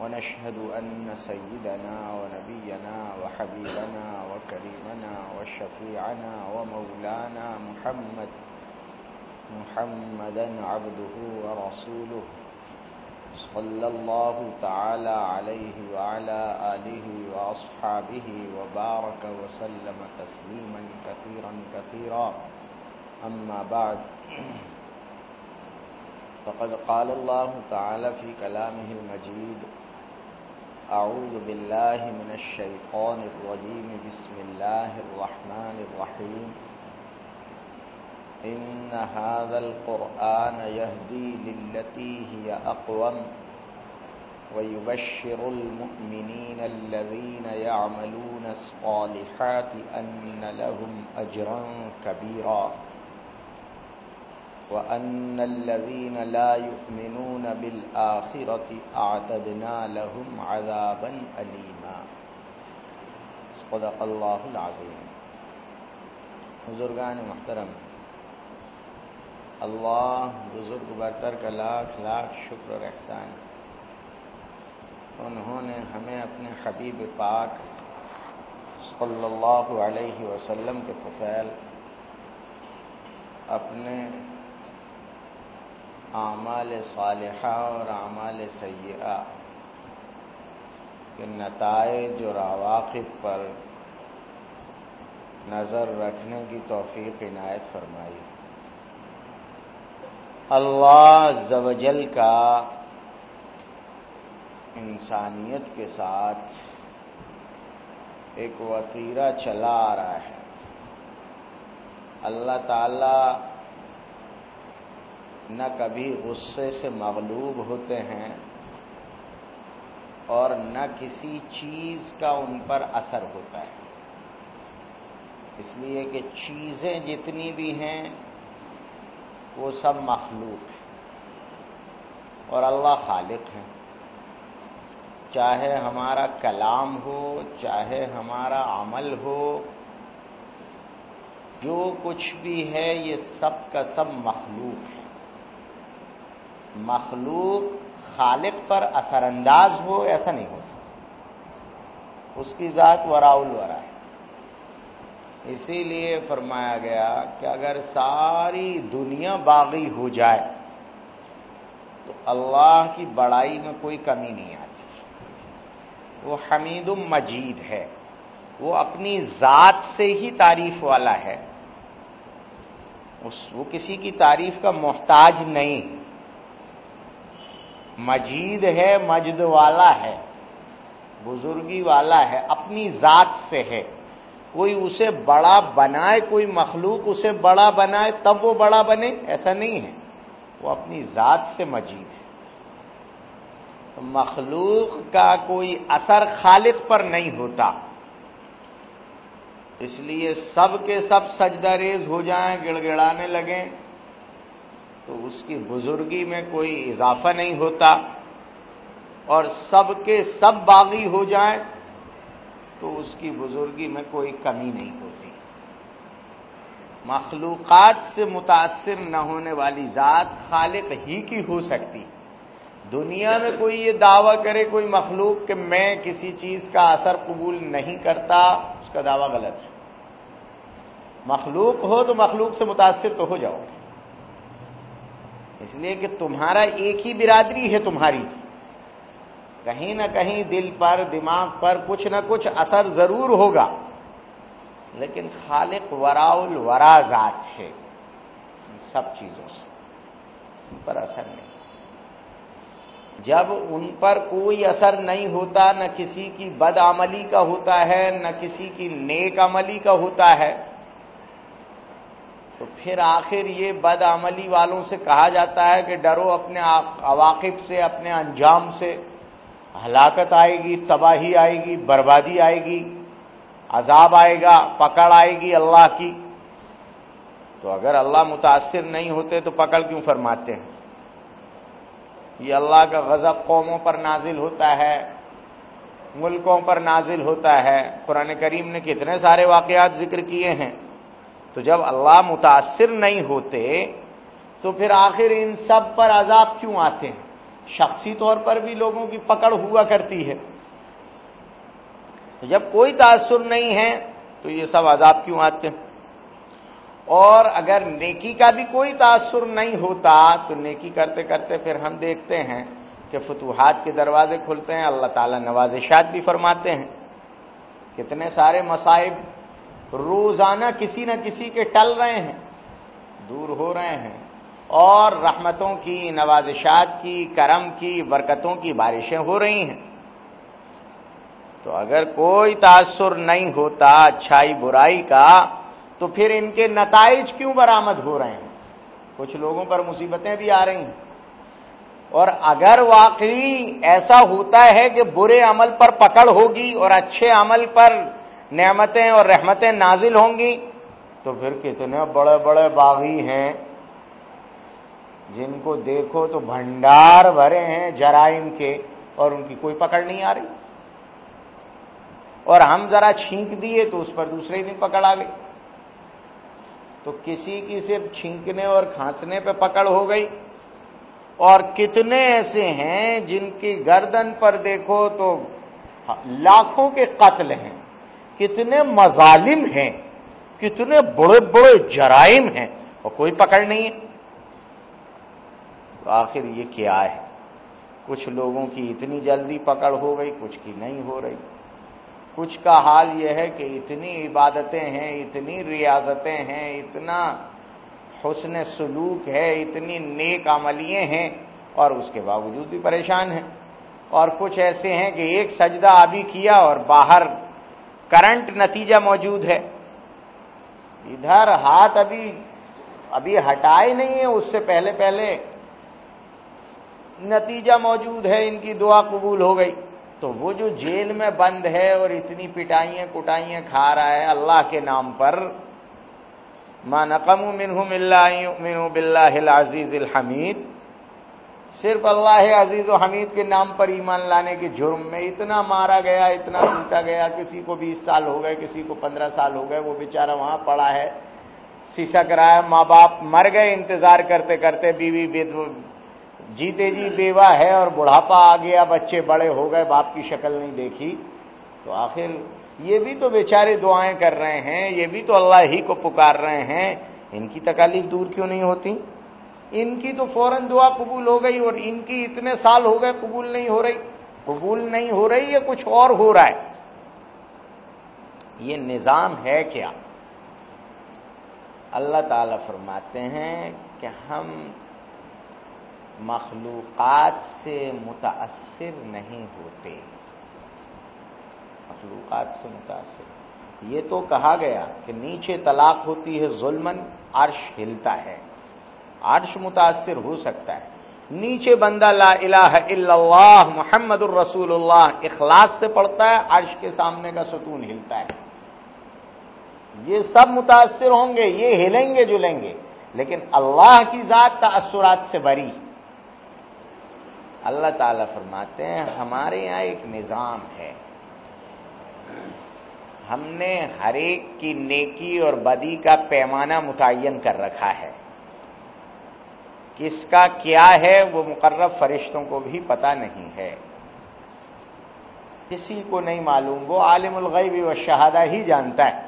ونشهد أن سيدنا ونبينا وحبيبنا وكريمنا وشفيعنا ومولانا محمد محمدا عبده ورسوله صلى الله تعالى عليه وعلى آله وأصحابه وبارك وسلم تسليما كثيرا كثيرا. أما بعد فقد قال الله تعالى في كلامه المجيد أعوذ بالله من الشيطان الرجيم. بسم الله الرحمن الرحيم. إن هذا القرآن يهدي للتي هي أقوم ويبشر المؤمنين الذين يعملون الصالحات أن لهم أجرا كبيرا. وأن الذين لا يؤمنون بالآخرة أعتدنا لهم عذابا أليما۔ صدق الله العظيم بزرگان محترم، اللہ بزرگ برتر کا لاکھ لاکھ شکر اور احسان۔ انہوں نے ہمیں اپنے حبیب پاک صلی اللہ علیہ وسلم کے طفیل اپنے اعمال صالحہ اور اعمال سیاح کے نتائج اور عواقب پر نظر رکھنے کی توفیق عنایت فرمائی۔ اللہ زوجل کا انسانیت کے ساتھ ایک وطیرہ چلا آ رہا ہے۔ اللہ تعالی نہ کبھی غصے سے مغلوب ہوتے ہیں اور نہ کسی چیز کا ان پر اثر ہوتا ہے۔ اس لیے کہ چیزیں جتنی بھی ہیں، وہ سب مخلوق ہیں اور اللہ خالق ہیں۔ چاہے ہمارا کلام ہو، چاہے ہمارا عمل ہو، جو کچھ بھی ہے، یہ سب کا سب مخلوق ہے مخلوق خالق پر اثر انداز ہو، ایسا نہیں ہوتا اس کی ذات وراول ورا ہے۔ اسی لیے فرمایا گیا کہ اگر ساری دنیا باغی ہو جائے، تو اللہ کی بڑائی میں کوئی کمی نہیں آتی۔ وہ حمید مجید ہے۔ وہ اپنی ذات سے ہی تعریف والا ہے۔ اس، وہ کسی کی تعریف کا محتاج نہیں۔ مجید ہے، مجد والا ہے، بزرگی والا ہے، اپنی ذات سے ہے۔ کوئی اسے بڑا بنائے، کوئی مخلوق اسے بڑا بنائے، تب وہ بڑا بنے، ایسا نہیں ہے۔ وہ اپنی ذات سے مجید ہے۔ مخلوق کا کوئی اثر خالق پر نہیں ہوتا۔ اس لیے سب کے سب سجدہ ریز ہو جائیں، گڑ گڑانے لگیں۔ تو اس کی بزرگی میں کوئی اضافہ نہیں ہوتا اور سب کے سب باغی ہو جائیں تو اس کی بزرگی میں کوئی کمی نہیں ہوتی۔ مخلوقات سے متاثر نہ ہونے والی ذات خالق ہی کی ہو سکتی۔ دنیا میں کوئی یہ دعویٰ کرے کوئی مخلوق کہ میں کسی چیز کا اثر قبول نہیں کرتا، اس کا دعویٰ غلط ہے۔ مخلوق ہو تو مخلوق سے متاثر تو ہو جاؤ۔ اس لیے کہ تمہارا ایک ہی برادری ہے تمہاری۔ کہیں نہ کہیں دل پر، دماغ پر کچھ نہ کچھ اثر ضرور ہوگا۔ لیکن خالق وراول ورا ذات ہے۔ سب چیزوں سے ان پر اثر نہیں۔ جب ان پر کوئی اثر نہیں ہوتا، نہ کسی کی بد عملی کا ہوتا ہے، نہ کسی کی نیک عملی کا ہوتا ہے تو پھر آخر یہ بد عملی والوں سے کہا جاتا ہے کہ ڈرو اپنے عواقب سے، اپنے انجام سے۔ ہلاکت آئے گی، تباہی آئے گی، بربادی آئے گی، عذاب آئے گا، پکڑ آئے گی اللہ کی۔ تو اگر اللہ متاثر نہیں ہوتے تو پکڑ کیوں فرماتے ہیں؟ یہ اللہ کا غضب قوموں پر نازل ہوتا ہے، ملکوں پر نازل ہوتا ہے۔ قرآن کریم نے کتنے سارے واقعات ذکر کیے ہیں۔ تو جب اللہ متاثر نہیں ہوتے تو پھر آخر ان سب پر عذاب کیوں آتے ہیں؟ شخصی طور پر بھی لوگوں کی پکڑ ہوا کرتی ہے۔ جب کوئی تاثر نہیں ہے تو یہ سب عذاب کیوں آتے ہیں؟ اور اگر نیکی کا بھی کوئی تاثر نہیں ہوتا تو نیکی کرتے کرتے پھر ہم دیکھتے ہیں کہ فتوحات کے دروازے کھلتے ہیں، اللہ تعالیٰ نوازشات بھی فرماتے ہیں۔ کتنے سارے مصائب روزانہ کسی نہ کسی کے ٹل رہے ہیں، دور ہو رہے ہیں، اور رحمتوں کی، نوازشات کی، کرم کی، برکتوں کی بارشیں ہو رہی ہیں۔ تو اگر کوئی تاثر نہیں ہوتا اچھائی برائی کا، تو پھر ان کے نتائج کیوں برآمد ہو رہے ہیں؟ کچھ لوگوں پر مصیبتیں بھی آ رہی ہیں۔ اور اگر واقعی ایسا ہوتا ہے کہ برے عمل پر پکڑ ہوگی اور اچھے عمل پر نعمتیں اور رحمتیں نازل ہوں گی، تو پھر کتنے بڑے بڑے باغی ہیں۔ جن کو دیکھو تو بھنڈار بھرے ہیں جرائم کے، اور ان کی کوئی پکڑ نہیں آ رہی۔ اور ہم ذرا چھینک دیے تو اس پر دوسرے دن پکڑ آ گئی۔ تو کسی کی صرف چھینکنے اور کھانسنے پہ پکڑ ہو گئی۔ اور کتنے ایسے ہیں جن کی گردن پر دیکھو تو لاکھوں کے قتل ہیں۔ کتنے مظالم ہیں، کتنے بڑے بڑے جرائم ہیں، اور کوئی پکڑ نہیں ہے۔ تو آخر یہ کیا ہے؟ کچھ لوگوں کی اتنی جلدی پکڑ ہو گئی، کچھ کی نہیں ہو رہی۔ کچھ کا حال یہ ہے کہ اتنی عبادتیں ہیں، اتنی ریاضتیں ہیں، اتنا حسن سلوک ہے، اتنی نیک عملیے ہیں، اور اس کے باوجود بھی پریشان ہیں۔ اور کچھ ایسے ہیں کہ ایک سجدہ ابھی کیا اور باہر کرنٹ نتیجہ موجود ہے۔ ادھر ہاتھ ابھی ابھی ہٹائے نہیں ہے اس سے پہلے پہلے نتیجہ موجود ہے، ان کی دعا قبول ہو گئی۔ تو وہ جو جیل میں بند ہے اور اتنی پٹائیاں کٹائیاں کھا رہا ہے اللہ کے نام پر، ما نقم منہم اللہ یؤمنوا باللہ العزیز الحمید صرف اللہ عزیز و حمید کے نام پر ایمان لانے کے جرم میں اتنا مارا گیا، اتنا ٹوٹا گیا، کسی کو بیس سال ہو گئے، کسی کو پندرہ سال ہو گئے، وہ بیچارہ وہاں پڑا ہے، سیسا کرایا، ماں باپ مر گئے انتظار کرتے کرتے، بیوی جیتے جی بیوہ ہے اور بڑھاپا آ گیا، بچے بڑے ہو گئے، باپ کی شکل نہیں دیکھی۔ تو آخر یہ بھی تو بیچارے دعائیں کر رہے ہیں، یہ بھی تو اللہ ہی کو پکار رہے ہیں، ان کی تکالیف دور کیوں نہیں ہوتی؟ ان کی تو فوراً دعا قبول ہو گئی اور ان کی اتنے سال ہو گئے قبول نہیں ہو رہی۔ قبول نہیں ہو رہی یا کچھ اور ہو رہا ہے؟ یہ نظام ہے کیا؟ اللہ تعالی فرماتے ہیں کہ ہم مخلوقات سے متاثر نہیں ہوتے۔ مخلوقات سے متاثر۔ یہ تو کہا گیا کہ نیچے طلاق ہوتی ہے ظلمن عرش ہلتا ہے۔ عرش متاثر ہو سکتا ہے۔ نیچے بندہ لا الہ الا اللہ محمد الرسول اللہ اخلاص سے پڑھتا ہے، عرش کے سامنے کا ستون ہلتا ہے۔ یہ سب متاثر ہوں گے، یہ ہلیں گے، جلیں گے۔ لیکن اللہ کی ذات تاثرات سے بری۔ اللہ تعالیٰ فرماتے ہیں، ہمارے یہاں ایک نظام ہے۔ ہم نے ہر ایک کی نیکی اور بدی کا پیمانہ متعین کر رکھا ہے۔ کس کا کیا ہے وہ مقرر فرشتوں کو بھی پتا نہیں ہے۔ کسی کو نہیں معلوم، وہ عالم الغیب و شہادہ ہی جانتا ہے۔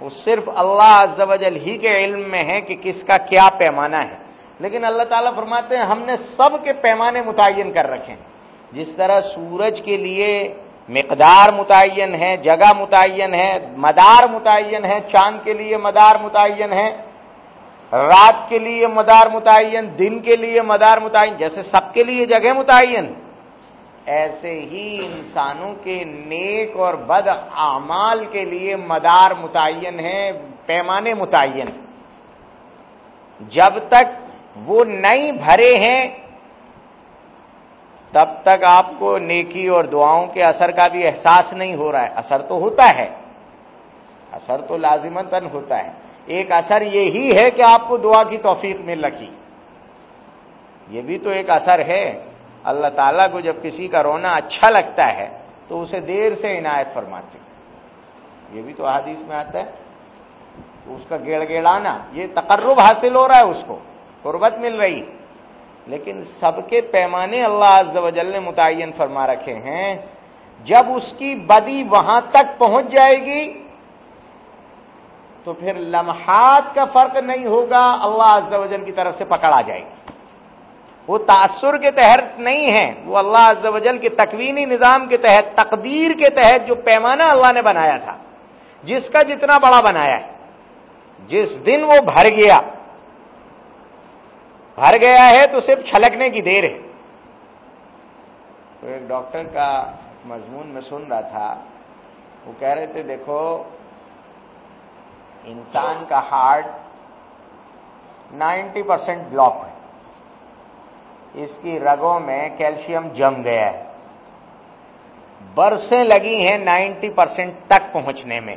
وہ صرف اللہ عز و جل ہی کے علم میں ہے کہ کس کا کیا پیمانہ ہے۔ لیکن اللہ تعالیٰ فرماتے ہیں، ہم نے سب کے پیمانے متعین کر رکھے ہیں۔ جس طرح سورج کے لیے مقدار متعین ہے، جگہ متعین ہے، مدار متعین ہے، چاند کے لیے مدار متعین ہے رات کے لیے مدار متعین، دن کے لیے مدار متعین، جیسے سب کے لیے جگہ متعین۔ ایسے ہی انسانوں کے نیک اور بد اعمال کے لیے مدار متعین ہے پیمانے متعین۔ جب تک وہ نہیں بھرے ہیں، تب تک آپ کو نیکی اور دعاؤں کے اثر کا بھی احساس نہیں ہو رہا ہے۔ اثر تو ہوتا ہے۔ اثر تو لازمتاً ہوتا ہے۔ ایک اثر یہی ہے کہ آپ کو دعا کی توفیق مل رکھی۔ یہ بھی تو ایک اثر ہے۔ اللہ تعالیٰ کو جب کسی کا رونا اچھا لگتا ہے تو اسے دیر سے عنایت فرماتے یہ بھی تو حادیث میں آتا ہے۔ اس کا گیڑ گیڑانا، یہ تقرب حاصل ہو رہا ہے اس کو، قربت مل رہی۔ لیکن سب کے پیمانے اللہ عز و جل نے متعین فرما رکھے ہیں۔ جب اس کی بدی وہاں تک پہنچ جائے گی تو پھر لمحات کا فرق نہیں ہوگا، اللہ عز و جل کی طرف سے پکڑ آ جائے گی۔ وہ تاثر کے تحت نہیں ہے، وہ اللہ عز و جل کے تکوینی نظام کے تحت، تقدیر کے تحت جو پیمانہ اللہ نے بنایا تھا، جس کا جتنا بڑا بنایا ہے۔ جس دن وہ بھر گیا بھر گیا ہے تو صرف چھلکنے کی دیر ہے۔ تو ایک ڈاکٹر کا مضمون میں سن رہا تھا، وہ کہہ رہے تھے، دیکھو انسان کا ہارٹ نائنٹی پرسینٹ بلاک ہے۔ اس کی رگوں میں کیلشیم جم گیا ہے۔ برسیں لگی ہیں نائنٹی پرسینٹ تک پہنچنے میں۔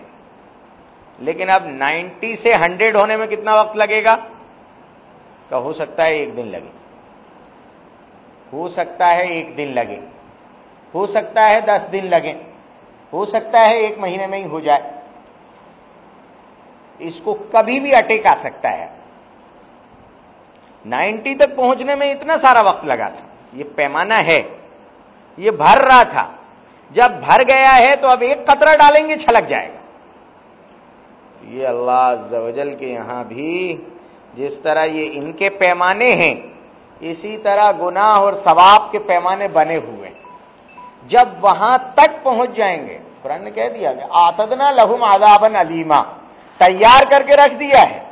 لیکن اب نائنٹی سے ہنڈریڈ ہونے میں کتنا وقت لگے گا؟ تو ہو سکتا ہے ایک دن لگے۔ ہو سکتا ہے ایک دن لگے۔ ہو سکتا ہے دس دن لگے۔ ہو سکتا ہے ایک مہینے میں ہی ہو جائے۔ اس کو کبھی بھی اٹیک آ سکتا ہے۔ نائنٹی تک پہنچنے میں اتنا سارا وقت لگا تھا۔ یہ پیمانہ ہے۔ یہ بھر رہا تھا۔ جب بھر گیا ہے تو اب ایک قطرہ ڈالیں گے، چھلک جائے گا۔ یہ اللہ زوجل کے یہاں بھی جس طرح یہ ان کے پیمانے ہیں، اسی طرح گناہ اور ثواب کے پیمانے بنے ہوئے۔ جب وہاں تک پہنچ جائیں گے، قرآن نے کہہ دیا کہ آتدنا لہم آدابن علیما تیار کر کے رکھ دیا ہے۔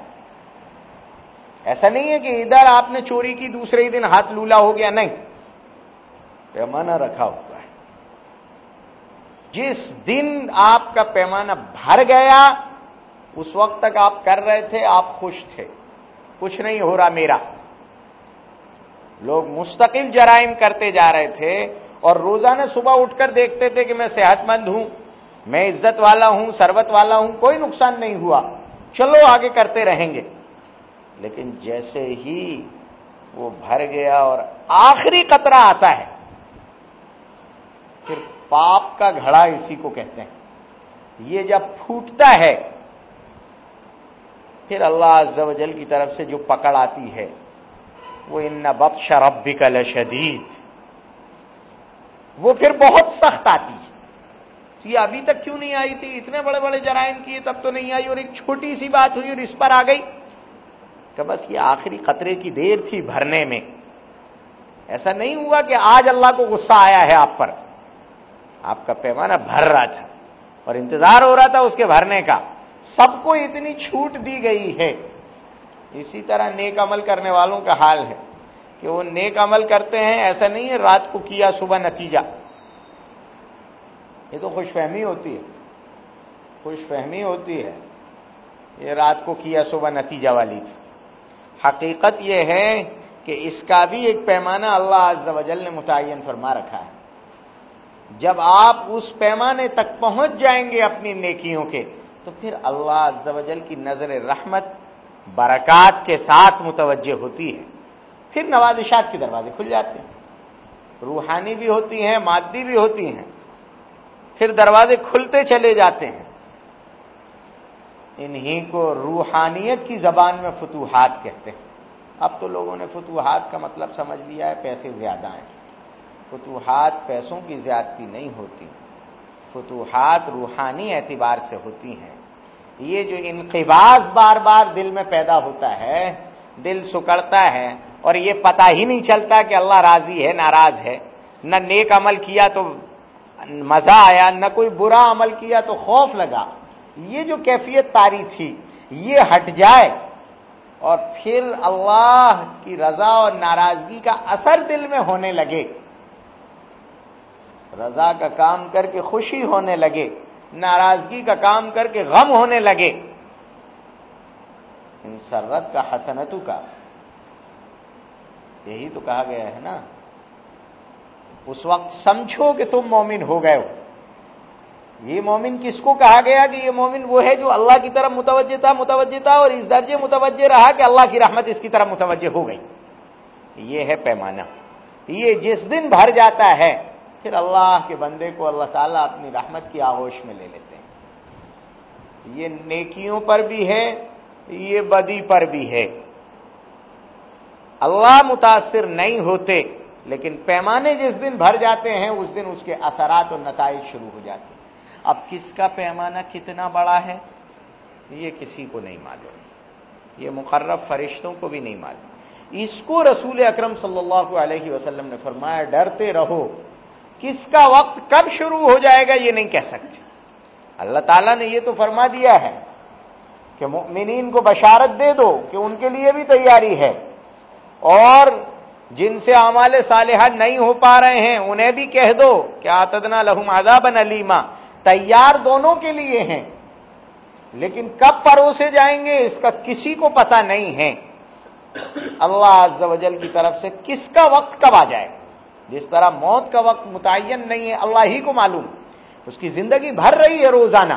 ایسا نہیں ہے کہ ادھر آپ نے چوری کی، دوسرے ہی دن ہاتھ لولا ہو گیا، نہیں۔ پیمانہ رکھا ہوا ہے۔ جس دن آپ کا پیمانہ بھر گیا، اس وقت تک آپ کر رہے تھے، آپ خوش تھے۔ کچھ نہیں ہو رہا میرا۔ لوگ مستقل جرائم کرتے جا رہے تھے اور روزانہ صبح اٹھ کر دیکھتے تھے کہ میں صحت مند ہوں۔ میں عزت والا ہوں سربت والا ہوں، کوئی نقصان نہیں ہوا۔ چلو آگے کرتے رہیں گے۔ لیکن جیسے ہی وہ بھر گیا اور آخری قطرہ آتا ہے، پھر پاپ کا گھڑا اسی کو کہتے ہیں۔ یہ جب پھوٹتا ہے، پھر اللہ عز و جل کی طرف سے جو پکڑ آتی ہے، وہ ان بخش ربی کا شدید وہ پھر بہت سخت آتی ہے۔ تو یہ ابھی تک کیوں نہیں آئی تھی؟ اتنے بڑے بڑے جرائم کیے، تب تو نہیں آئی اور ایک چھوٹی سی بات ہوئی اور اس پر آ گئی کہ بس یہ آخری قطرے کی دیر تھی بھرنے میں۔ ایسا نہیں ہوا کہ آج اللہ کو غصہ آیا ہے آپ پر۔ آپ کا پیمانہ بھر رہا تھا اور انتظار ہو رہا تھا اس کے بھرنے کا۔ سب کو اتنی چھوٹ دی گئی ہے۔ اسی طرح نیک عمل کرنے والوں کا حال ہے کہ وہ نیک عمل کرتے ہیں، ایسا نہیں ہے رات کو کیا، صبح نتیجہ۔ یہ تو خوش فہمی ہوتی ہے۔ خوش فہمی ہوتی ہے۔ یہ رات کو کیا صبح نتیجہ والی تھی۔ حقیقت یہ ہے کہ اس کا بھی ایک پیمانہ اللہ عز و جل نے متعین فرما رکھا ہے۔ جب آپ اس پیمانے تک پہنچ جائیں گے اپنی نیکیوں کے، تو پھر اللہ عز و جل کی نظر رحمت، برکات کے ساتھ متوجہ ہوتی ہے۔ پھر نوازشات کے دروازے کھل جاتے ہیں۔ روحانی بھی ہوتی ہیں، مادی بھی ہوتی ہیں۔ پھر دروازے کھلتے چلے جاتے ہیں۔ انہی کو روحانیت کی زبان میں فتوحات کہتے ہیں۔ اب تو لوگوں نے فتوحات کا مطلب سمجھ لیا ہے، پیسے زیادہ ہیں۔ فتوحات پیسوں کی زیادتی نہیں ہوتی، فتوحات روحانی اعتبار سے ہوتی ہیں۔ یہ جو انقباز بار بار دل میں پیدا ہوتا ہے، دل سکڑتا ہے، اور یہ پتا ہی نہیں چلتا کہ اللہ راضی ہے، ناراض ہے۔ نہ نیک عمل کیا تو مزہ آیا، نہ کوئی برا عمل کیا تو خوف لگا۔ یہ جو کیفیت تاری تھی، یہ ہٹ جائے۔ اور پھر اللہ کی رضا اور ناراضگی کا اثر دل میں ہونے لگے۔ رضا کا کام کر کے خوشی ہونے لگے، ناراضگی کا کام کر کے غم ہونے لگے۔ ان سرت کا حسنتو کا۔ یہی تو کہا گیا ہے نا۔ اس وقت سمجھو کہ تم مومن ہو گئے ہو۔ یہ مومن کس کو کہا گیا کہ یہ مومن وہ ہے جو اللہ کی طرف متوجہ تھا متوجہ تھا اور اس درجے متوجہ رہا کہ اللہ کی رحمت اس کی طرف متوجہ ہو گئی۔ یہ ہے پیمانہ۔ یہ جس دن بھر جاتا ہے، پھر اللہ کے بندے کو اللہ تعالیٰ اپنی رحمت کی آغوش میں لے لیتے ہیں۔ یہ نیکیوں پر بھی ہے، یہ بدی پر بھی ہے۔ اللہ متاثر نہیں ہوتے۔ لیکن پیمانے جس دن بھر جاتے ہیں، اس دن اس کے اثرات اور نتائج شروع ہو جاتے ہیں۔ اب کس کا پیمانہ کتنا بڑا ہے، یہ کسی کو نہیں معلوم۔ یہ مقرب فرشتوں کو بھی نہیں معلوم۔ اس کو رسول اکرم صلی اللہ علیہ وسلم نے فرمایا، ڈرتے رہو۔ کس کا وقت کب شروع ہو جائے گا، یہ نہیں کہہ سکتے۔ اللہ تعالیٰ نے یہ تو فرما دیا ہے کہ مؤمنین کو بشارت دے دو کہ ان کے لیے بھی تیاری ہے۔ اور جن سے اعمال صالحہ نہیں ہو پا رہے ہیں، انہیں بھی کہہ دو کہ آتدنا لہم عذابا علیما تیار دونوں کے لیے ہیں۔ لیکن کب پروسے جائیں گے، اس کا کسی کو پتا نہیں ہے۔ اللہ عز و جل کی طرف سے کس کا وقت کب آ جائے؟ جس طرح موت کا وقت متعین نہیں ہے، اللہ ہی کو معلوم۔ اس کی زندگی بھر رہی ہے، روزانہ۔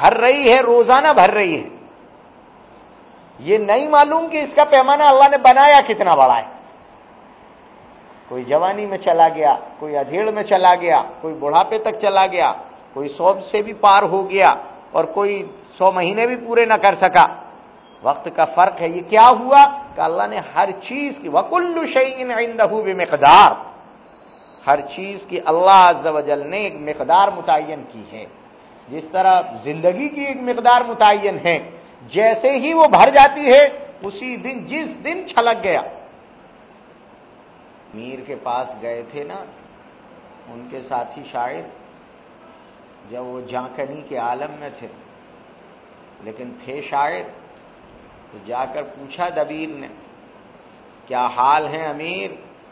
بھر رہی ہے، روزانہ بھر رہی ہے۔ یہ نہیں معلوم کہ اس کا پیمانہ اللہ نے بنایا کتنا بڑا ہے۔ کوئی جوانی میں چلا گیا، کوئی ادھیڑ میں چلا گیا، کوئی بڑھاپے تک چلا گیا، کوئی سو سے بھی پار ہو گیا اور کوئی سو مہینے بھی پورے نہ کر سکا۔ وقت کا فرق ہے، یہ کیا ہوا کہ اللہ نے ہر چیز کی وکل شعین بھی مقدار ہر چیز کی اللہ عز و جل نے ایک مقدار متعین کی ہے۔ جس طرح زندگی کی ایک مقدار متعین ہے جیسے ہی وہ بھر جاتی ہے، اسی دن، جس دن چھلک گیا۔ میر کے پاس گئے تھے نا، ان کے ساتھی شاعر، جب وہ جانکنی کے عالم میں تھے۔ لیکن تھے شاعر، تو جا کر پوچھا دبیر نے، کیا حال ہیں امیر؟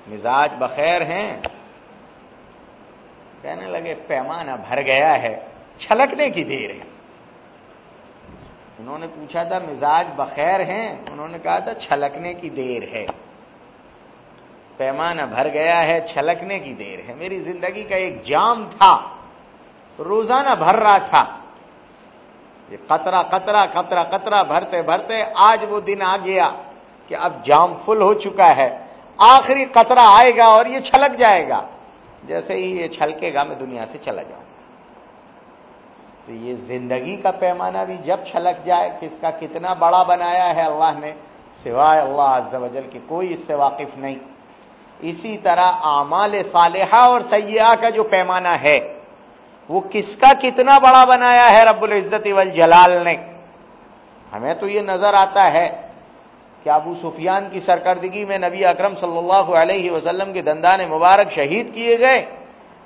مزاج بخیر ہیں؟ کہنے لگے، پیمانہ بھر گیا ہے، چھلکنے کی دیر ہے۔ انہوں نے پوچھا تھا، مزاج بخیر ہیں؟ انہوں نے کہا تھا، چھلکنے کی دیر ہے۔ پیمانہ بھر گیا ہے، چھلکنے کی دیر ہے۔ میری زندگی کا ایک جام تھا، روزانہ بھر رہا تھا۔ یہ قطرہ قطرہ قطرہ قطرہ بھرتے بھرتے آج وہ دن آ گیا کہ اب جام فل ہو چکا ہے۔ آخری قطرہ آئے گا اور یہ چھلک جائے گا۔ جیسے ہی یہ چھلکے گا، میں دنیا سے چلا جاؤں۔ تو یہ زندگی کا پیمانہ بھی جب چھلک جائے کہ اس کا کتنا بڑا بنایا ہے اللہ نے، سوائے اللہ عز و جل کی کوئی اس سے واقف نہیں۔ اسی طرح اعمال صالحہ اور سیاح کا جو پیمانہ ہے، وہ کس کا کتنا بڑا بنایا ہے رب العزت والجلال نے؟ ہمیں تو یہ نظر آتا ہے کہ ابو سفیان کی سرکردگی میں نبی اکرم صلی اللہ علیہ وسلم کے دندان مبارک شہید کیے گئے۔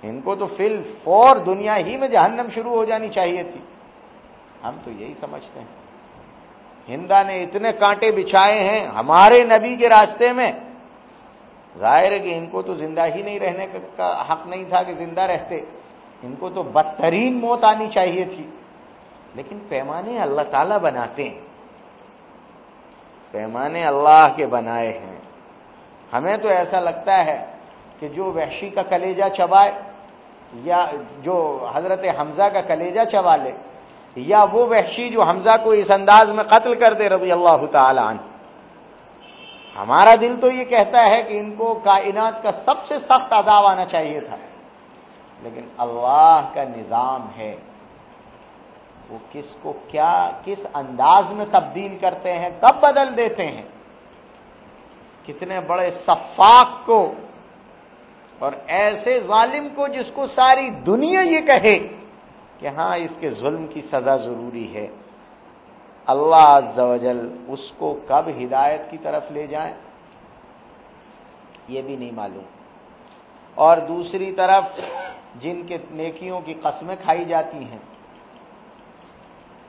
ان کو تو فل فور دنیا ہی میں جہنم شروع ہو جانی چاہیے تھی۔ ہم تو یہی سمجھتے ہیں۔ ہندا نے اتنے کانٹے بچھائے ہیں ہمارے نبی کے راستے میں۔ ظاہر ہے کہ ان کو تو زندہ ہی نہیں رہنے کا حق نہیں تھا کہ زندہ رہتے۔ ان کو تو بدترین موت آنی چاہیے تھی۔ لیکن پیمانے اللہ تعالیٰ بناتے ہیں۔ پیمانے اللہ کے بنائے ہیں۔ ہمیں تو ایسا لگتا ہے کہ جو وحشی کا کلیجہ چبائے یا جو حضرت حمزہ کا کلیجہ چبا لے، یا وہ وحشی جو حمزہ کو اس انداز میں قتل کر دے رضی اللہ تعالی عنہ۔ ہمارا دل تو یہ کہتا ہے کہ ان کو کائنات کا سب سے سخت عذاب آنا چاہیے تھا۔ لیکن اللہ کا نظام ہے، وہ کس کو کیا، کس انداز میں تبدیل کرتے ہیں، کب بدل دیتے ہیں۔ کتنے بڑے صفاق کو اور ایسے ظالم کو جس کو ساری دنیا یہ کہے کہ ہاں اس کے ظلم کی سزا ضروری ہے۔ اللہ عز و جل اس کو کب ہدایت کی طرف لے جائیں، یہ بھی نہیں معلوم۔ اور دوسری طرف جن کے نیکیوں کی قسمیں کھائی جاتی ہیں،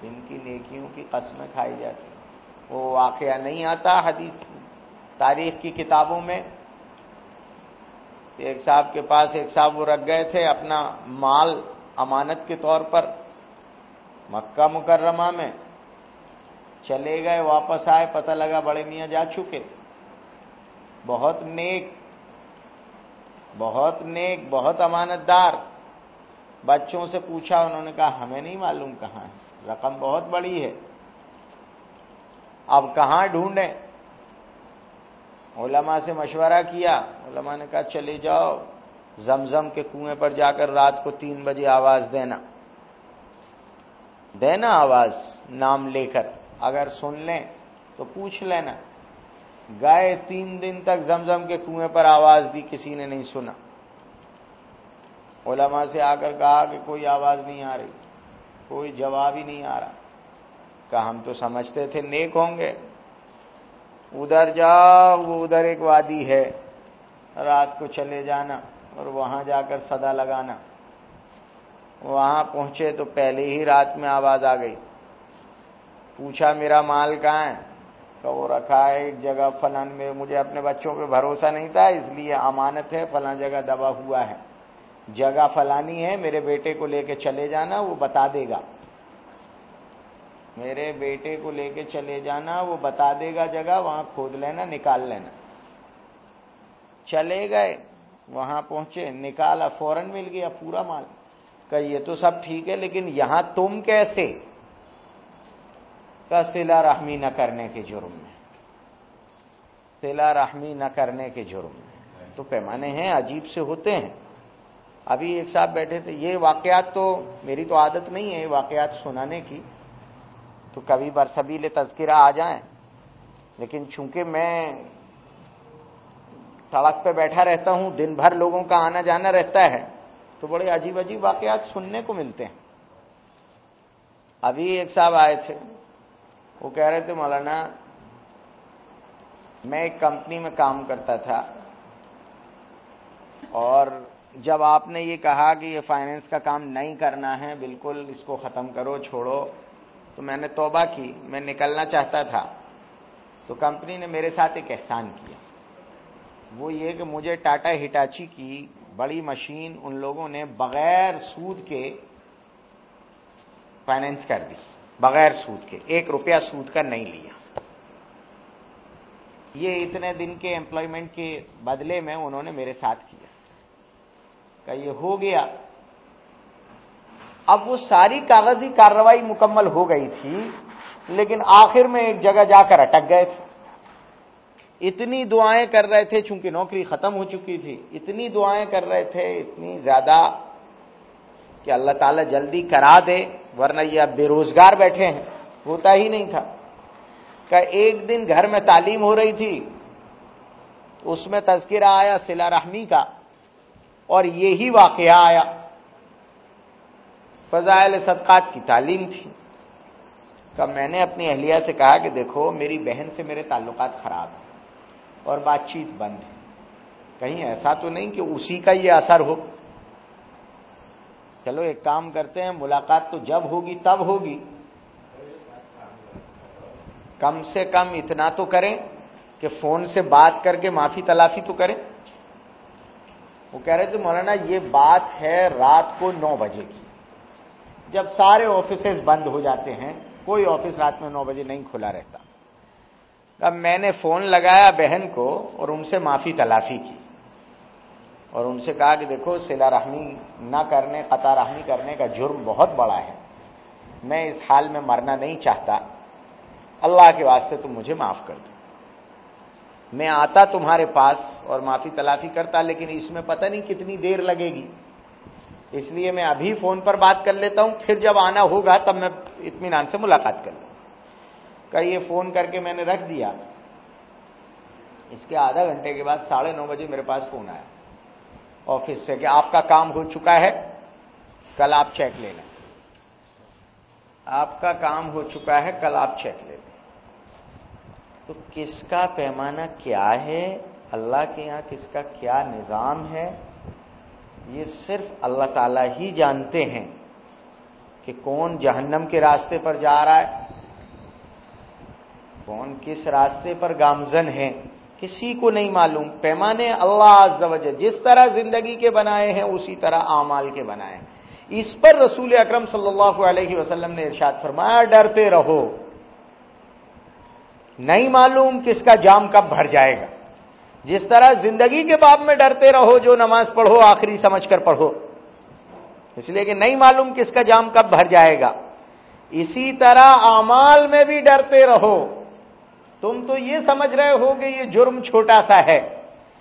جن کی نیکیوں کی قسمیں کھائی جاتی ہیں۔ وہ واقعہ نہیں آتا حدیث، تاریخ کی کتابوں میں۔ ایک صاحب کے پاس ایک صاحب وہ رکھ گئے تھے اپنا مال امانت کے طور پر مکہ مکرمہ میں۔ چلے گئے، واپس آئے، پتہ لگا بڑے میاں جا چکے۔ بہت نیک بہت نیک، بہت امانت دار بچوں سے پوچھا، انہوں نے کہا، ہمیں نہیں معلوم کہاں ہے۔ رقم بہت بڑی ہے۔ اب کہاں ڈھونڈیں؟ علماء سے مشورہ کیا۔ علماء نے کہا، چلے جاؤ، زمزم کے کنویں پر جا کر رات کو تین بجے آواز دینا۔ دینا آواز، نام لے کر۔ اگر سن لیں تو پوچھ لینا۔ گائے تین دن تک زمزم کے کنویں پر آواز دی، کسی نے نہیں سنا۔ علماء سے آ کر کہا کہ کوئی آواز نہیں آ رہی، کوئی جواب ہی نہیں آ رہا۔ کہ ہم تو سمجھتے تھے، نیک ہوں گے۔ ادھر جاؤ، وہ ادھر ایک وادی ہے۔ رات کو چلے جانا اور وہاں جا کر صدا لگانا۔ وہاں پہنچے تو پہلے ہی رات میں آواز آ گئی۔ پوچھا، میرا مال کہاں ہے؟ کہ وہ رکھا ہے ایک جگہ فلاں میں، مجھے اپنے بچوں پہ بھروسہ نہیں تھا، اس لیے امانت ہے، فلاں جگہ دبا ہوا ہے۔ جگہ فلانی ہے، میرے بیٹے کو لے کے چلے جانا، وہ بتا دے گا۔ میرے بیٹے کو لے کے چلے جانا، وہ بتا دے گا جگہ، وہاں کھود لینا، نکال لینا۔ چلے گئے، وہاں پہنچے، نکالا، فوراً مل گیا پورا مال۔ کہ یہ تو سب ٹھیک ہے، لیکن یہاں تم کیسے؟ کا سلا رحمی نہ کرنے کے جرم میں۔ سلا رحمی نہ کرنے کے جرم میں۔ تو پیمانے ہیں، عجیب سے ہوتے ہیں۔ ابھی ایک صاحب بیٹھے تھے، یہ واقعات تو، میری تو عادت نہیں ہے یہ واقعات سنانے کی۔ تو کبھی برسبیل تذکرہ آ جائیں۔ لیکن چونکہ میں سڑک پہ بیٹھا رہتا ہوں، دن بھر لوگوں کا آنا جانا رہتا ہے، تو بڑے عجیب عجیب واقعات سننے کو ملتے ہیں۔ ابھی ایک صاحب آئے تھے، وہ کہہ رہے تھے، مولانا، میں ایک کمپنی میں کام کرتا تھا اور جب آپ نے یہ کہا کہ یہ فائنینس کا کام نہیں کرنا ہے، بالکل اس کو ختم کرو، چھوڑو تو میں نے توبہ کی، میں نکلنا چاہتا تھا۔ تو کمپنی نے میرے ساتھ ایک احسان کیا۔ وہ یہ کہ مجھے ٹاٹا ہٹاچی کی بڑی مشین ان لوگوں نے بغیر سود کے فائنینس کر دی۔ بغیر سود کے، ایک روپیہ سود کا نہیں لیا۔ یہ اتنے دن کے امپلائمنٹ کے بدلے میں انہوں نے میرے ساتھ کیا۔ کہ یہ ہو گیا۔ اب وہ ساری کاغذی کارروائی مکمل ہو گئی تھی، لیکن آخر میں ایک جگہ جا کر اٹک گئے تھے۔ اتنی دعائیں کر رہے تھے، چونکہ نوکری ختم ہو چکی تھی، اتنی دعائیں کر رہے تھے، اتنی زیادہ کہ اللہ تعالیٰ جلدی کرا دے، ورنہ یہ اب بے روزگار بیٹھے ہیں۔ ہوتا ہی نہیں تھا۔ کہ ایک دن گھر میں تعلیم ہو رہی تھی، اس میں تذکرہ آیا سلا رحمی کا، اور یہی واقعہ آیا۔ فضائل صدقات کی تعلیم تھی۔ کہ میں نے اپنی اہلیہ سے کہا کہ دیکھو، میری بہن سے میرے تعلقات خراب ہیں اور بات چیت بند ہے۔ کہیں ایسا تو نہیں کہ اسی کا یہ اثر ہو۔ چلو ایک کام کرتے ہیں، ملاقات تو جب ہوگی تب ہوگی۔ کم سے کم اتنا تو کریں کہ فون سے بات کر کے معافی تلافی تو کریں۔ وہ کہہ رہے تھے، مولانا یہ بات ہے رات کو نو بجے کی۔ جب سارے آفیسز بند ہو جاتے ہیں، کوئی آفس رات میں نو بجے نہیں کھلا رہتا۔ اب میں نے فون لگایا بہن کو اور ان سے معافی تلافی کی۔ اور ان سے کہا کہ دیکھو سلا رحمی نہ کرنے، قطع رحمی کرنے کا جرم بہت بڑا ہے۔ میں اس حال میں مرنا نہیں چاہتا۔ اللہ کے واسطے تم مجھے معاف کر دو۔ میں آتا تمہارے پاس اور معافی تلافی کرتا، لیکن اس میں پتہ نہیں کتنی دیر لگے گی۔ اس لیے میں ابھی فون پر بات کر لیتا ہوں، پھر جب آنا ہوگا تب میں اطمینان سے ملاقات کر لوں کا یہ فون کر کے میں نے رکھ دیا۔ اس کے آدھا گھنٹے کے بعد ساڑھے نو بجے میرے پاس فون آیا۔ آفس سے کہ آپ کا کام ہو چکا ہے، کل آپ چیک لے لیں۔ آپ کا کام ہو چکا ہے، کل آپ چیک لے لیں۔ تو کس کا پیمانہ کیا ہے؟ اللہ کے یہاں کس کا کیا نظام ہے؟ یہ صرف اللہ تعالی ہی جانتے ہیں کہ کون جہنم کے راستے پر جا رہا ہے، کون کس راستے پر گامزن ہے، کسی کو نہیں معلوم۔ پیمانے اللہ عز و جل جس طرح زندگی کے بنائے ہیں، اسی طرح اعمال کے بنائے ہیں۔ اس پر رسول اکرم صلی اللہ علیہ وسلم نے ارشاد فرمایا، ڈرتے رہو۔ نہیں معلوم کس کا جام کب بھر جائے گا۔ جس طرح زندگی کے باب میں ڈرتے رہو، جو نماز پڑھو، آخری سمجھ کر پڑھو۔ اس لیے کہ نہیں معلوم کس کا جام کب بھر جائے گا۔ اسی طرح اعمال میں بھی ڈرتے رہو۔ تم تو یہ سمجھ رہے ہو کہ یہ جرم چھوٹا سا ہے۔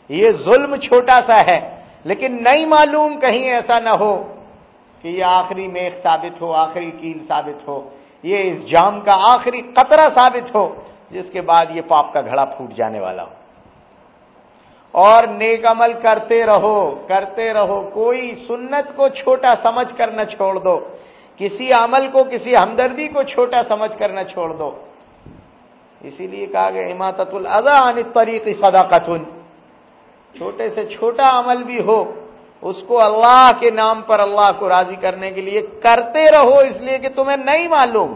یہ ظلم چھوٹا سا ہے۔ لیکن نہیں معلوم کہیں ایسا نہ ہو کہ یہ آخری میخ ثابت ہو، آخری کیل ثابت ہو۔ یہ اس جام کا آخری قطرہ ثابت ہو، جس کے بعد یہ پاپ کا گھڑا پھوٹ جانے والا ہو۔ اور نیک عمل کرتے رہو کرتے رہو، کوئی سنت کو چھوٹا سمجھ کر نہ چھوڑ دو۔ کسی عمل کو، کسی ہمدردی کو چھوٹا سمجھ کر نہ چھوڑ دو۔ اسی لیے کہا گیا اماطت عن طریقی صداقت چھوٹے سے چھوٹا عمل بھی ہو، اس کو اللہ کے نام پر اللہ کو راضی کرنے کے لیے کرتے رہو۔ اس لیے کہ تمہیں نہیں معلوم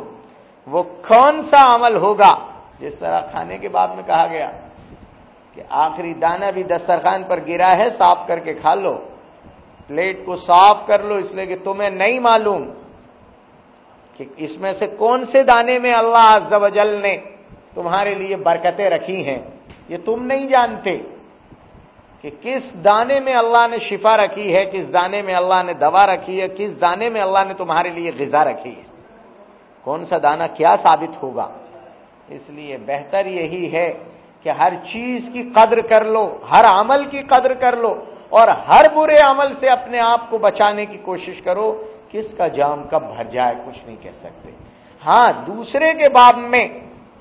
وہ کون سا عمل ہوگا۔ جس طرح کھانے کے بعد میں کہا گیا کہ آخری دانہ بھی دسترخوان پر گرا ہے، صاف کر کے کھا لو۔ پلیٹ کو صاف کر لو، اس لیے کہ تمہیں نہیں معلوم کہ اس میں سے کون سے دانے میں اللہ عز و جل نے تمہارے لیے برکتیں رکھی ہیں۔ یہ تم نہیں جانتے کہ کس دانے میں اللہ نے شفا رکھی ہے، کس دانے میں اللہ نے دوا رکھی ہے، کس دانے میں اللہ نے تمہارے لیے غذا رکھی ہے۔ کون سا دانہ کیا ثابت ہوگا؟ اس لیے بہتر یہی ہے کہ ہر چیز کی قدر کر لو، ہر عمل کی قدر کر لو اور ہر برے عمل سے اپنے آپ کو بچانے کی کوشش کرو، کس کا جام کب بھر جائے کچھ نہیں کہہ سکتے۔ ہاں دوسرے کے باب میں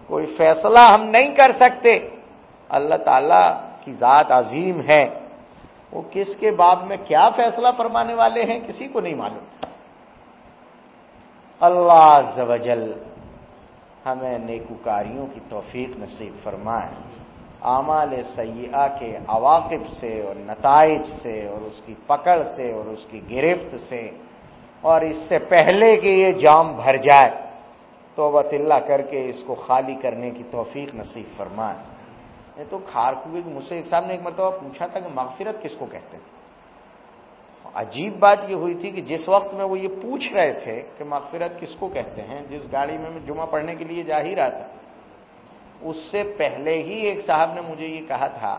کوئی فیصلہ ہم نہیں کر سکتے۔ اللہ تعالی کی ذات عظیم ہے۔ وہ کس کے باب میں کیا فیصلہ فرمانے والے ہیں، کسی کو نہیں معلوم۔ اللہ جل ہمیں نیکوکاریوں کی توفیق نصیب فرمائے اعمال سیاح کے عواقب سے اور نتائج سے اور اس کی پکڑ سے اور اس کی گرفت سے اور اس سے پہلے کہ یہ جام بھر جائے تو اللہ کر کے اس کو خالی کرنے کی توفیق نصیب فرمائے یہ تو کھار کوئے مجھ سے ایک صاحب نے ایک مرتبہ پوچھا تھا کہ مغفرت کس کو کہتے ہیں؟ عجیب بات یہ ہوئی تھی کہ جس وقت میں وہ یہ پوچھ رہے تھے کہ مغفرت کس کو کہتے ہیں، جس گاڑی میں میں جمعہ پڑھنے کے لیے جا ہی رہا تھا، اس سے پہلے ہی ایک صاحب نے مجھے یہ کہا تھا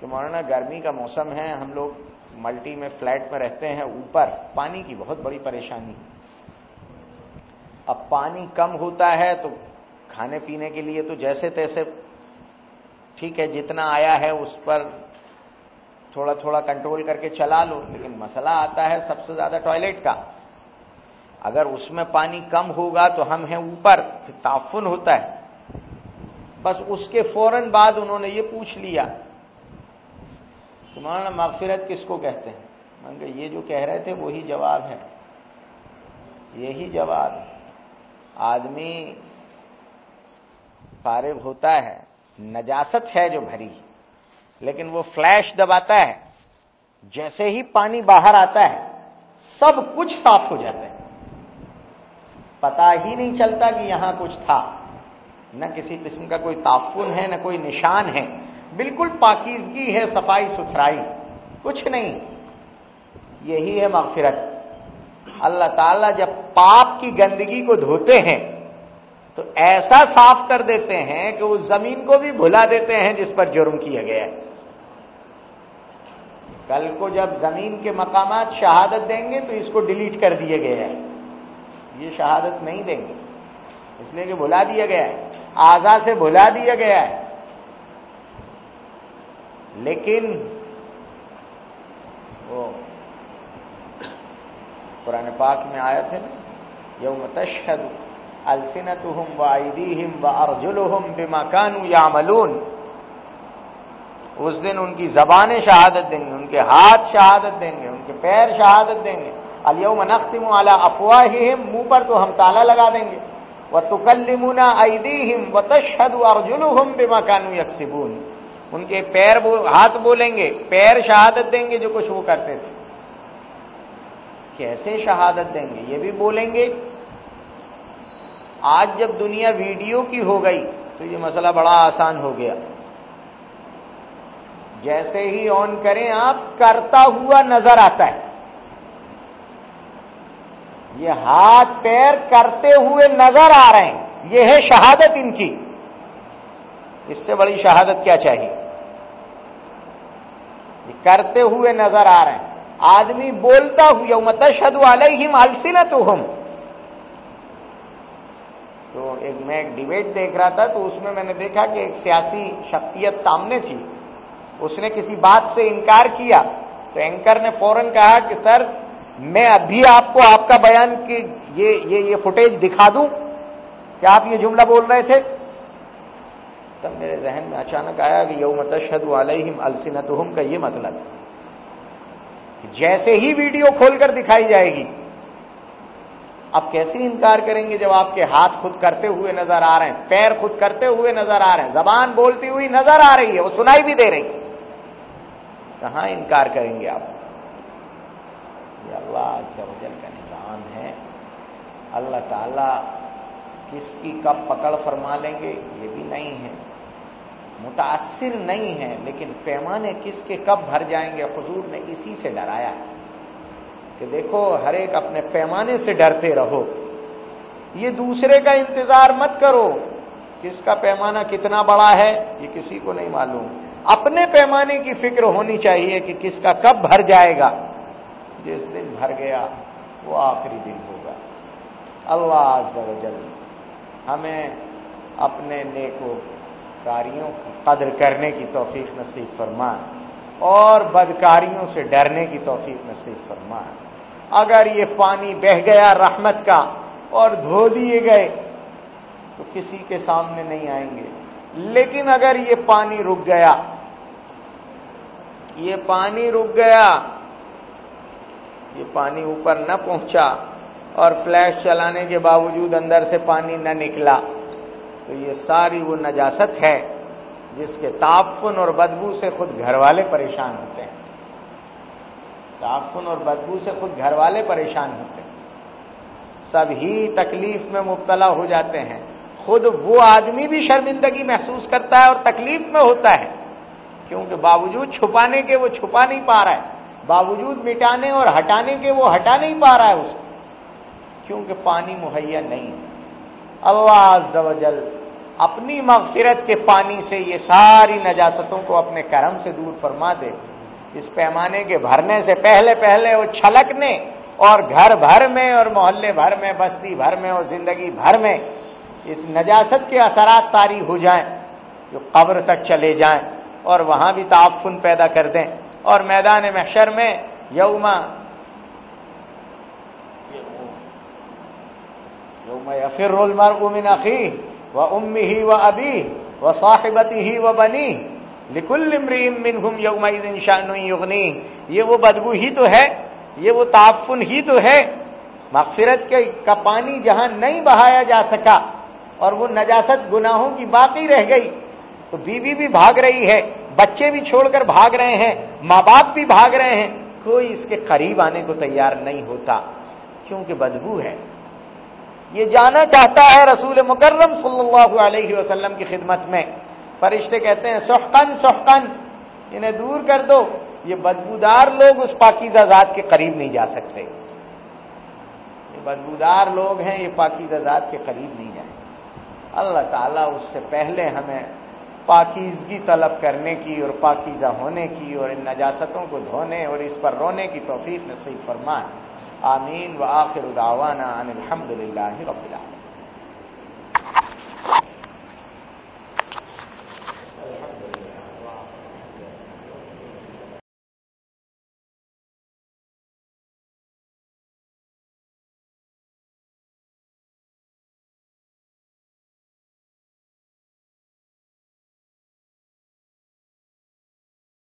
کہ مولانا، گرمی کا موسم ہے، ہم لوگ ملٹی میں فلیٹ میں رہتے ہیں، اوپر پانی کی بہت بڑی پریشانی۔ اب پانی کم ہوتا ہے تو کھانے پینے کے لیے تو جیسے تیسے، ٹھیک ہے، جتنا آیا ہے اس پر تھوڑا تھوڑا کنٹرول کر کے چلا لو، لیکن مسئلہ آتا ہے سب سے زیادہ ٹوائلٹ کا۔ اگر اس میں پانی کم ہوگا تو ہم ہیں اوپر، پھر تعفن ہوتا ہے۔ بس اس کے فوراً بعد انہوں نے یہ پوچھ لیا تمہارا مغفرت کس کو کہتے ہیں؟ میں کہ یہ جو کہہ رہے تھے وہی جواب ہے۔ یہی جواب آدمی فارغ ہوتا ہے، نجاست ہے جو بھری۔ لیکن وہ فلیش دباتا ہے۔ جیسے ہی پانی باہر آتا ہے، سب کچھ صاف ہو جاتا ہے۔ پتا ہی نہیں چلتا کہ یہاں کچھ تھا۔ نہ کسی قسم کا کوئی تعفن ہے، نہ کوئی نشان ہے۔ بالکل پاکیزگی ہے، صفائی ستھرائی۔ کچھ نہیں۔ یہی ہے مغفرت۔ اللہ تعالیٰ جب پاپ کی گندگی کو دھوتے ہیں تو ایسا صاف کر دیتے ہیں کہ اس زمین کو بھی بھلا دیتے ہیں جس پر جرم کیا گیا ہے۔ کل کو جب زمین کے مقامات شہادت دیں گے تو اس کو ڈیلیٹ کر دیے گئے ہیں یہ شہادت نہیں دیں گے۔ اس لیے کہ بھلا دیا گیا ہے۔ آزا سے بھلا دیا گیا ہے۔ لیکن وہ قرآن پاک میں آیا تھے نا، یوم تشہد السنتهم وايديهم وارجلهم بما كانوا يعملون. اس دن ان کی زبانیں شہادت دیں گے، ان کے ہاتھ شہادت دیں گے، ان کے پیر شہادت دیں گے۔ الیوم نختم على افواههم منہ پر تو ہم تالا لگا دیں گے۔ وتكلمنا ايديهم وتشهد ارجلهم بما كانوا يكسبون۔ ان کے پیر ہاتھ بولیں گے، پیر شہادت دیں گے جو کچھ وہ کرتے تھے۔ کیسے شہادت دیں گے؟ یہ بھی بولیں گے آج جب دنیا ویڈیو کی ہو گئی تو یہ مسئلہ بڑا آسان ہو گیا۔ جیسے ہی آن کریں آپ، کرتا ہوا نظر آتا ہے۔ یہ ہاتھ، پیر کرتے ہوئے نظر آ رہے ہیں۔ یہ ہے شہادت ان کی۔ اس سے بڑی شہادت کیا چاہیے؟ کرتے ہوئے نظر آ رہے ہیں۔ آدمی بولتا ہوں، یوم تشہد علیہم السنتہم۔ تو ایک میں ایک ڈیبیٹ دیکھ رہا تھا تو اس میں میں نے دیکھا کہ ایک سیاسی شخصیت سامنے تھی۔ اس نے کسی بات سے انکار کیا۔ تو اینکر نے فوراً کہا کہ سر، میں ابھی آپ کو آپ کا بیان کی یہ یہ یہ فوٹیج دکھا دوں۔ کیا آپ یہ جملہ بول رہے تھے؟ تب میرے ذہن میں اچانک آیا کہ یوم تشہد علیہم السنتہم، کا یہ مطلب ہے جیسے ہی ویڈیو کھول کر دکھائی جائے گی۔ اب کیسے انکار کریں گے جب آپ کے ہاتھ خود کرتے ہوئے نظر آ رہے ہیں؟ پیر خود کرتے ہوئے نظر آ رہے ہیں۔ زبان بولتی ہوئی نظر آ رہی ہے، وہ سنائی بھی دے رہی ہے۔ کہاں انکار کریں گے آپ؟ یہ اللہ سے وجل کا نظام ہے۔ اللہ تعالی کس کی کب پکڑ فرما لیں گے؟ یہ بھی نہیں ہے۔ متاثر نہیں ہے، لیکن پیمانے کس کے کب بھر جائیں گے؟ حضور نے اسی سے ڈرایا۔ ہے کہ دیکھو، ہر ایک اپنے پیمانے سے ڈرتے رہو۔ یہ دوسرے کا انتظار مت کرو۔ کس کا پیمانہ کتنا بڑا ہے، یہ کسی کو نہیں معلوم۔ اپنے پیمانے کی فکر ہونی چاہیے کہ کس کا کب بھر جائے گا۔ جس دن بھر گیا، وہ آخری دن ہوگا۔ اللہ عز و جل ہمیں اپنے نیکو کاریوں کی قدر کرنے کی توفیق نصیب فرمان اور بدکاریوں سے ڈرنے کی توفیق نصیب فرمان اگر یہ پانی بہ گیا رحمت کا اور دھو دیے گئے، تو کسی کے سامنے نہیں آئیں گے۔ لیکن اگر یہ پانی رک گیا، یہ پانی رک گیا، یہ پانی اوپر نہ پہنچا اور فلیش چلانے کے باوجود اندر سے پانی نہ نکلا، تو یہ ساری وہ نجاست ہے جس کے تعفن اور بدبو سے خود گھر والے پریشان ہوتے ہیں۔ تعفن اور بدبو سے خود گھر والے پریشان ہوتے ہیں۔ سب ہی تکلیف میں مبتلا ہو جاتے ہیں۔ خود وہ آدمی بھی شرمندگی محسوس کرتا ہے اور تکلیف میں ہوتا ہے۔ کیونکہ باوجود چھپانے کے وہ چھپا نہیں پا رہا ہے۔ باوجود مٹانے اور ہٹانے کے وہ ہٹا نہیں پا رہا ہے اس کو۔ کیونکہ پانی مہیا نہیں۔ اللہ عز و جل اپنی مغفرت کے پانی سے یہ ساری نجاستوں کو اپنے کرم سے دور فرما دے۔ اس پیمانے کے بھرنے سے پہلے پہلے وہ چھلکنے اور گھر بھر میں اور محلے بھر میں، بستی بھر میں اور زندگی بھر میں اس نجاست کے اثرات تاری ہو جائیں، جو قبر تک چلے جائیں اور وہاں بھی تعفن پیدا کر دیں۔ اور میدان محشر میں یوما یوم یفر المرء من اخیه و امه و ابیه و صاحبته و بنیه لکل امریم منہم یوم شان یغنی. یہ وہ بدبو ہی تو ہے، یہ وہ تعفن ہی تو ہے۔ مغفرت کے کا پانی جہاں نہیں بہایا جا سکا اور وہ نجاست گناہوں کی باقی رہ گئی، تو بیوی بھی بھاگ رہی ہے، بچے بھی چھوڑ کر بھاگ رہے ہیں، ماں باپ بھی بھاگ رہے ہیں۔ کوئی اس کے قریب آنے کو تیار نہیں ہوتا، کیونکہ بدبو ہے۔ یہ جانا چاہتا ہے رسول مکرم صلی اللہ علیہ وسلم کی خدمت میں۔ فرشتے کہتے ہیں سحقن سحقن انہیں دور کر دو۔ یہ بدبودار لوگ اس پاکیزہ ذات کے قریب نہیں جا سکتے۔ یہ بدبودار لوگ ہیں، یہ پاکیزہ ذات کے قریب نہیں جائیں۔ اللہ تعالیٰ اس سے پہلے ہمیں پاکیزگی طلب کرنے کی اور پاکیزہ ہونے کی اور ان نجاستوں کو دھونے اور اس پر رونے کی توفیق نصیب فرمائے۔ آمین۔ و آخر ان الحمد للہ رب العالمین۔